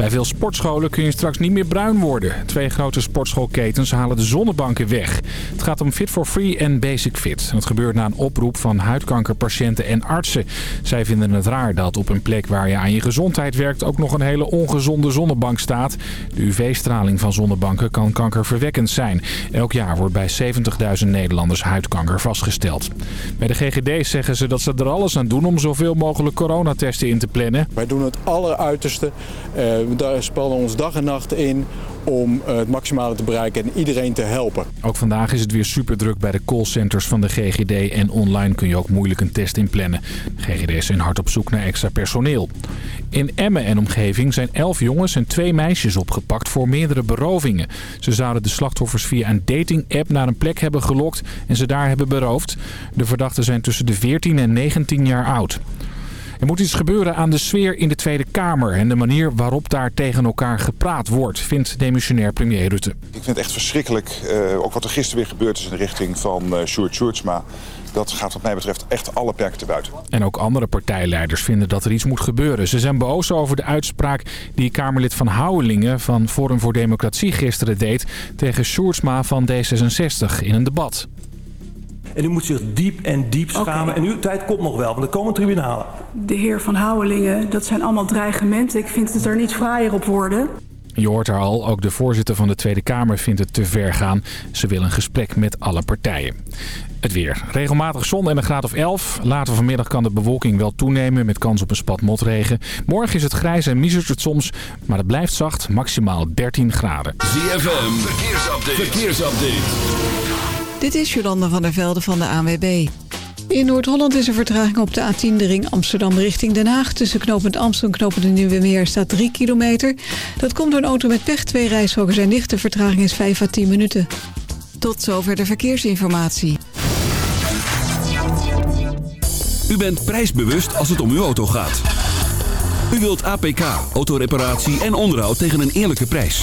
Bij veel sportscholen kun je straks niet meer bruin worden. Twee grote sportschoolketens halen de zonnebanken weg. Het gaat om Fit for Free en Basic Fit. Het gebeurt na een oproep van huidkankerpatiënten en artsen. Zij vinden het raar dat op een plek waar je aan je gezondheid werkt... ook nog een hele ongezonde zonnebank staat. De UV-straling van zonnebanken kan kankerverwekkend zijn. Elk jaar wordt bij 70.000 Nederlanders huidkanker vastgesteld. Bij de GGD zeggen ze dat ze er alles aan doen om zoveel mogelijk coronatesten in te plannen. Wij doen het alleruiterste. Uh, we spannen ons dag en nacht in om het maximale te bereiken en iedereen te helpen. Ook vandaag is het weer super druk bij de callcenters van de GGD en online kun je ook moeilijk een test inplannen. De GGD zijn hard op zoek naar extra personeel. In Emmen en omgeving zijn elf jongens en twee meisjes opgepakt voor meerdere berovingen. Ze zouden de slachtoffers via een dating-app naar een plek hebben gelokt en ze daar hebben beroofd. De verdachten zijn tussen de 14 en 19 jaar oud. Er moet iets gebeuren aan de sfeer in de Tweede Kamer... en de manier waarop daar tegen elkaar gepraat wordt, vindt demissionair premier Rutte. Ik vind het echt verschrikkelijk, uh, ook wat er gisteren weer gebeurd is in de richting van uh, Sjoerd Sjoerdsma. Dat gaat wat mij betreft echt alle perken te buiten. En ook andere partijleiders vinden dat er iets moet gebeuren. Ze zijn boos over de uitspraak die Kamerlid van Houwelingen van Forum voor Democratie gisteren deed... tegen Sjoerdsma van D66 in een debat. En u moet zich diep en diep schamen. En uw tijd komt nog wel, want er komen tribunalen. De heer Van Houwelingen, dat zijn allemaal dreigementen. Ik vind het er niet fraaier op worden. Je hoort haar al, ook de voorzitter van de Tweede Kamer vindt het te ver gaan. Ze wil een gesprek met alle partijen. Het weer. Regelmatig zon en een graad of 11. Later vanmiddag kan de bewolking wel toenemen met kans op een spat motregen. Morgen is het grijs en miezert het soms, maar het blijft zacht, maximaal 13 graden. ZFM, verkeersupdate. verkeersupdate. Dit is Jolanda van der Velde van de ANWB. In Noord-Holland is er vertraging op de A10, de ring Amsterdam richting Den Haag. Tussen knooppunt Amsterdam en knooppunt de Nieuwe Meer staat 3 kilometer. Dat komt door een auto met pech. Twee reishokers zijn dicht. De vertraging is 5 à 10 minuten. Tot zover de verkeersinformatie. U bent prijsbewust als het om uw auto gaat. U wilt APK, autoreparatie en onderhoud tegen een eerlijke prijs.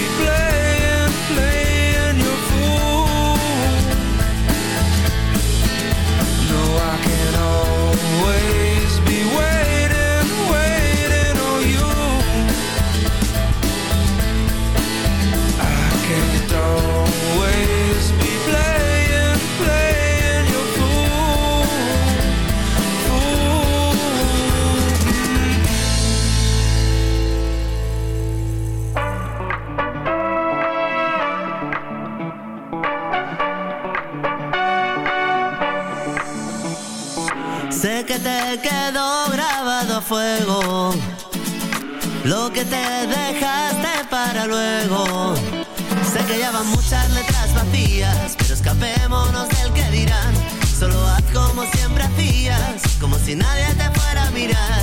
lo que te dejaste para luego. Sé que ya van muchas letras vacías, pero escapémonos del que dirán. Solo haz como siempre hacías, como si nadie te fuera a mirar.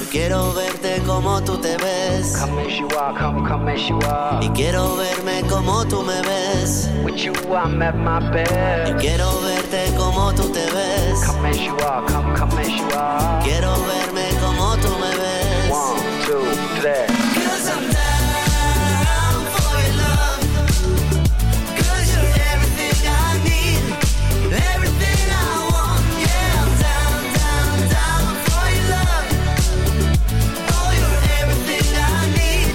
Yo quiero verte como tú te ves. Come as you are, come, come as you are. Y quiero verme como tú me ves. With you, I'm at my best. Yo quiero verte como tú te ves. Come as you are, come, come as you are. Quiero verme two. Cause I'm down for your love. Cause you're everything I need. Everything I want. Yeah, I'm down, down, down for your love. Oh, you're everything I need.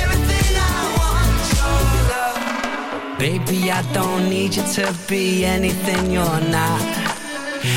Everything I want. Your love. Baby, I don't need you to be anything you're not.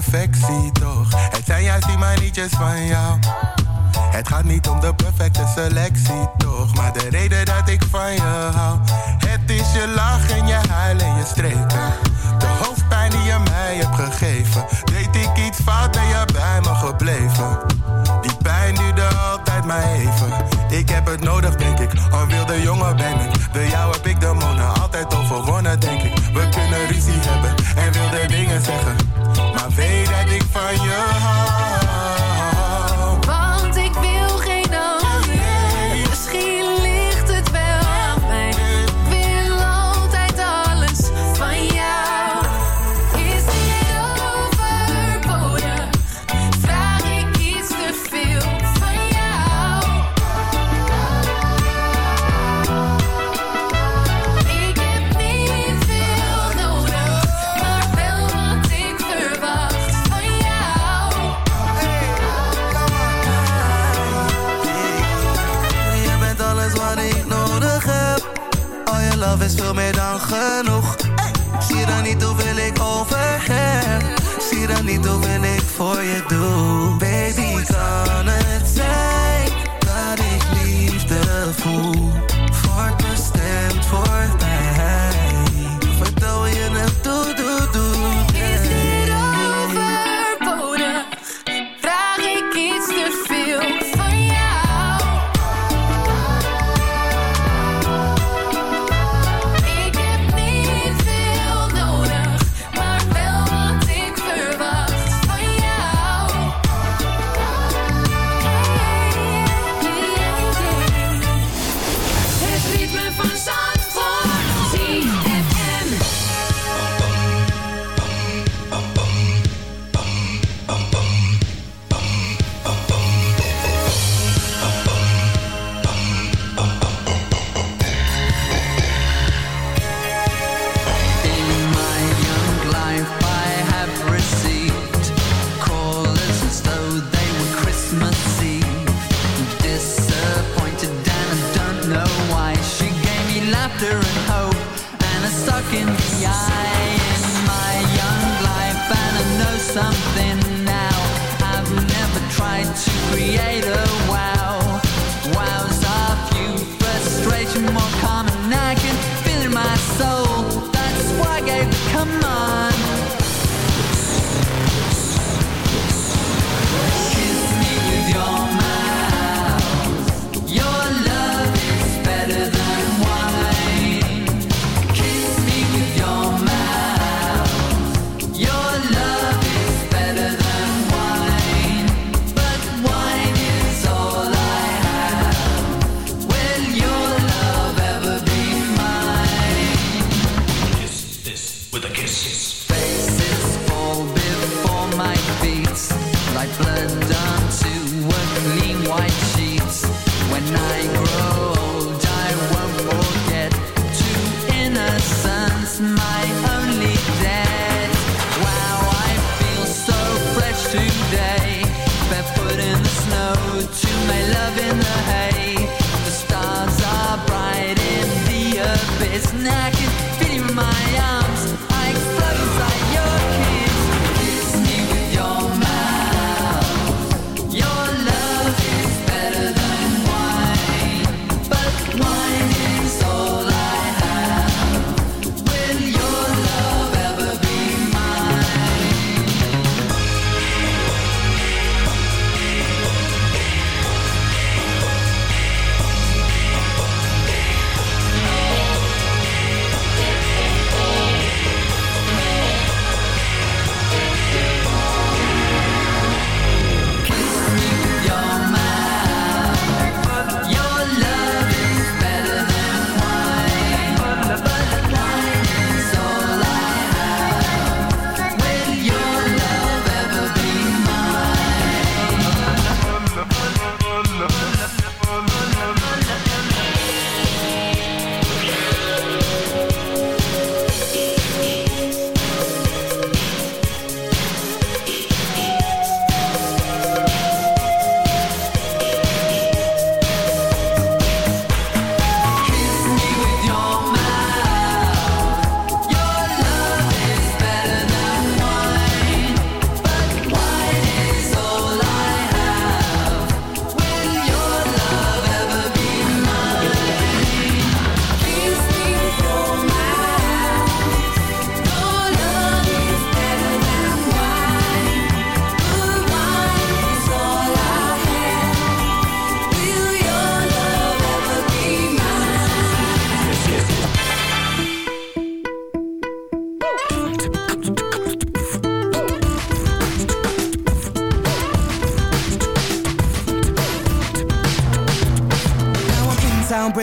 perfectie toch? Het zijn juist die manietjes van jou. Het gaat niet om de perfecte selectie toch? Maar de reden dat ik van je hou. Het is je lach en je huil en je streken. De hoofdpijn die je mij hebt gegeven. Deed ik iets fout en je bij me gebleven. Die pijn duurde altijd maar even. Ik heb het nodig, denk ik. Een wilde jongen ben ik. Door jou heb ik de mona altijd overwonnen, denk ik. We kunnen ruzie hebben en wilde dingen zeggen. Maar weet dat ik van je hou. meer dan genoeg hey. Zie dan niet hoeveel ik over heb Zie dan niet hoeveel ik voor je doe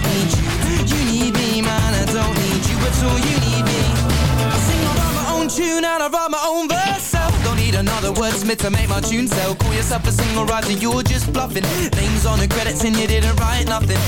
You. Need me, man, I don't need you at all. You need me. I sing, I my own tune and I write my own verse. So don't need another wordsmith to make my tune sell. Call yourself a single writer, you're just bluffing. Names on the credits and you didn't write nothing.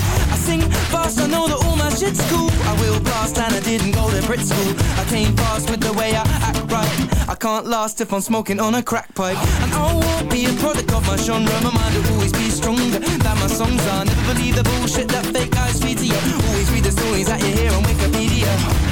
I sing fast, I know that all my shit's cool. I will blast and I didn't go to Brit school. I came fast with the way I act right. I can't last if I'm smoking on a crack pipe. And I won't be a product of my genre. My mind will always be stronger than my songs are. Never believe the bullshit that fake guys feed to you. Always read the stories that you hear on Wikipedia.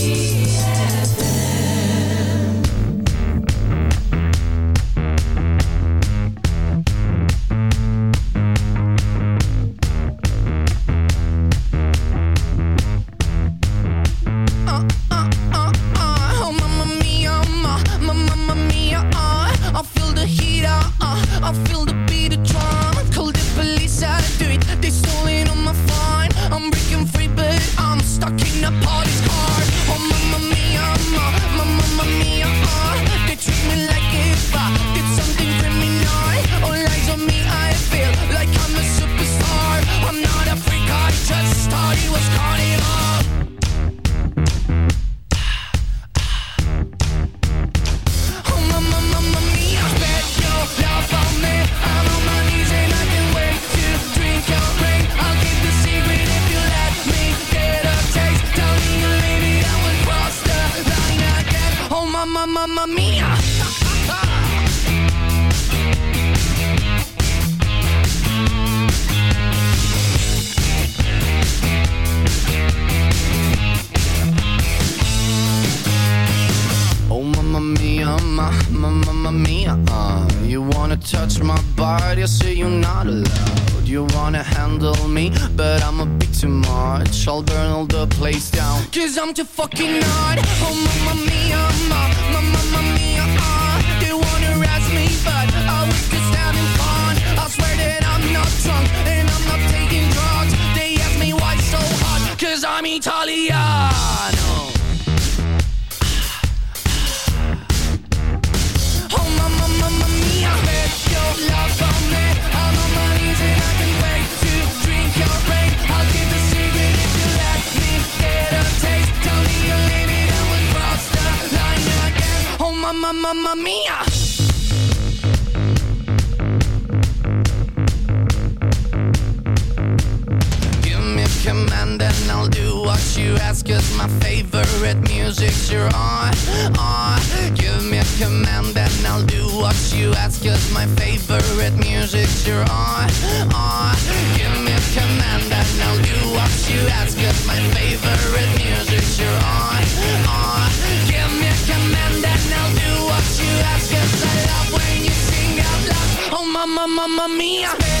mamma, mamma mia! Give me command and I'll do what you ask Cause my favorite music's your on, on Give me command and I'll do what you ask Cause my favorite music's your on, on Give me command and I'll do what you ask Cause my favorite music's your on, on mamma, mamma mia.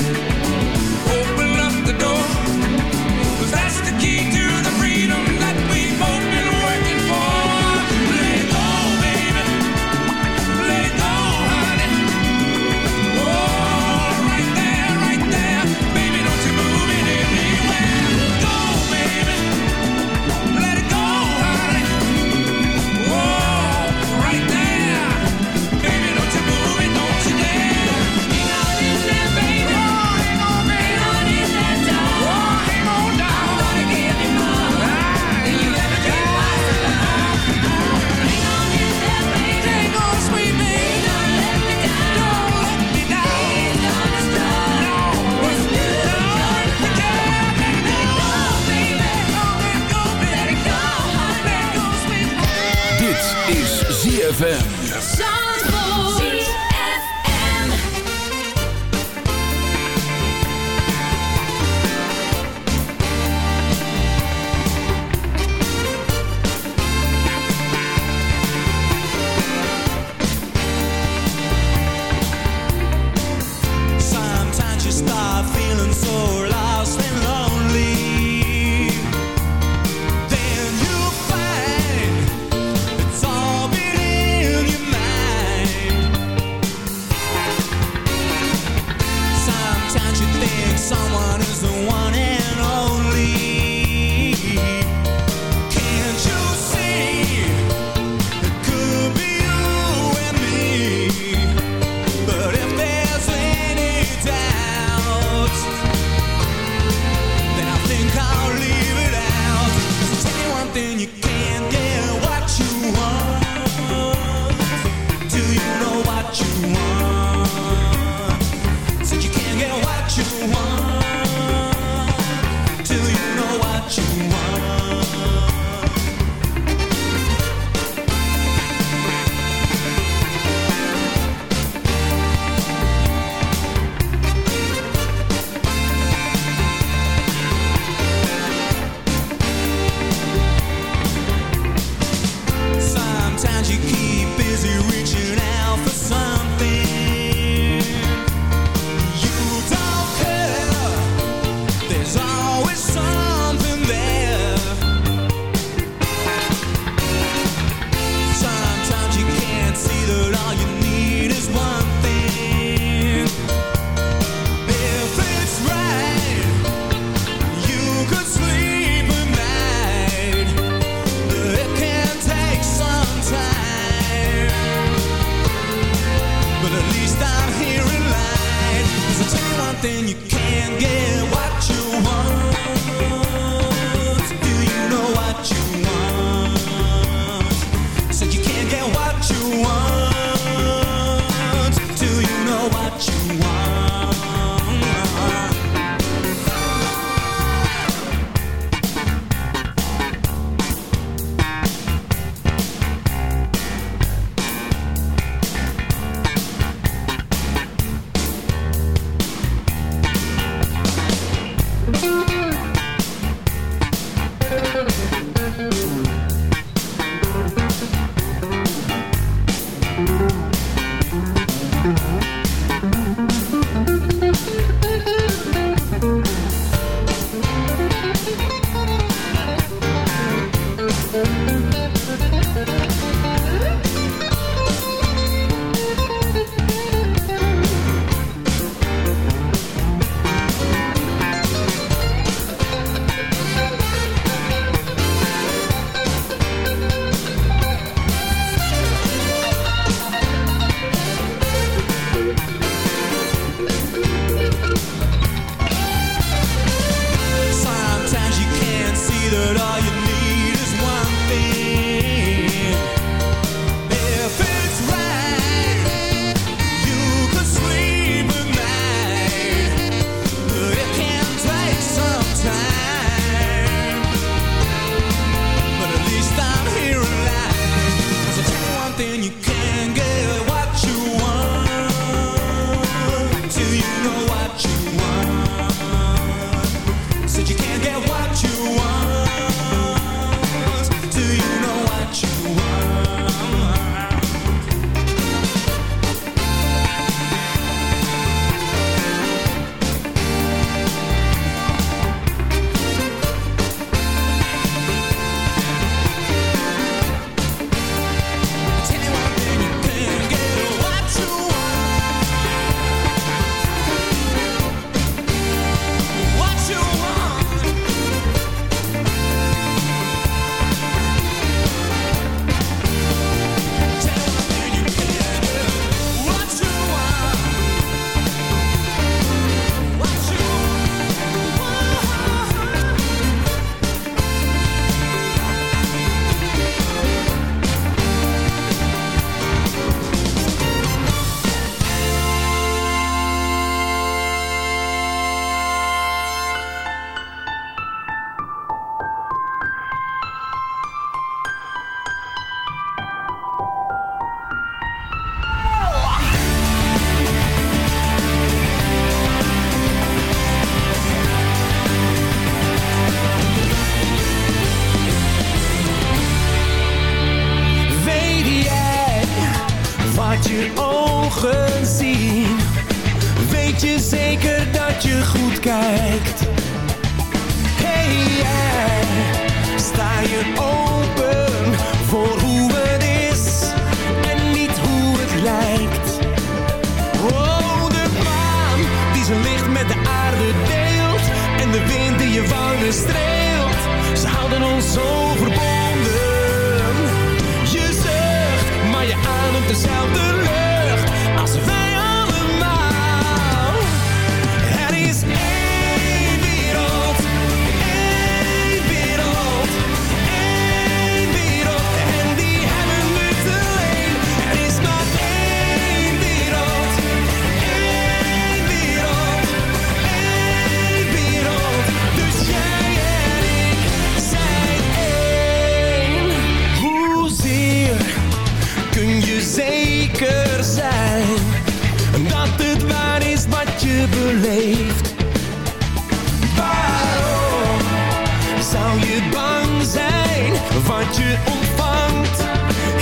zou je bang zijn? Wat je ontvangt,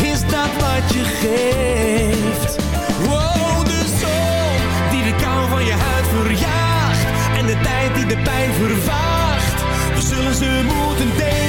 is dat wat je geeft. Wow, de zon die de kou van je huid verjaagt. En de tijd die de pijn vervaagt. We zullen ze moeten delen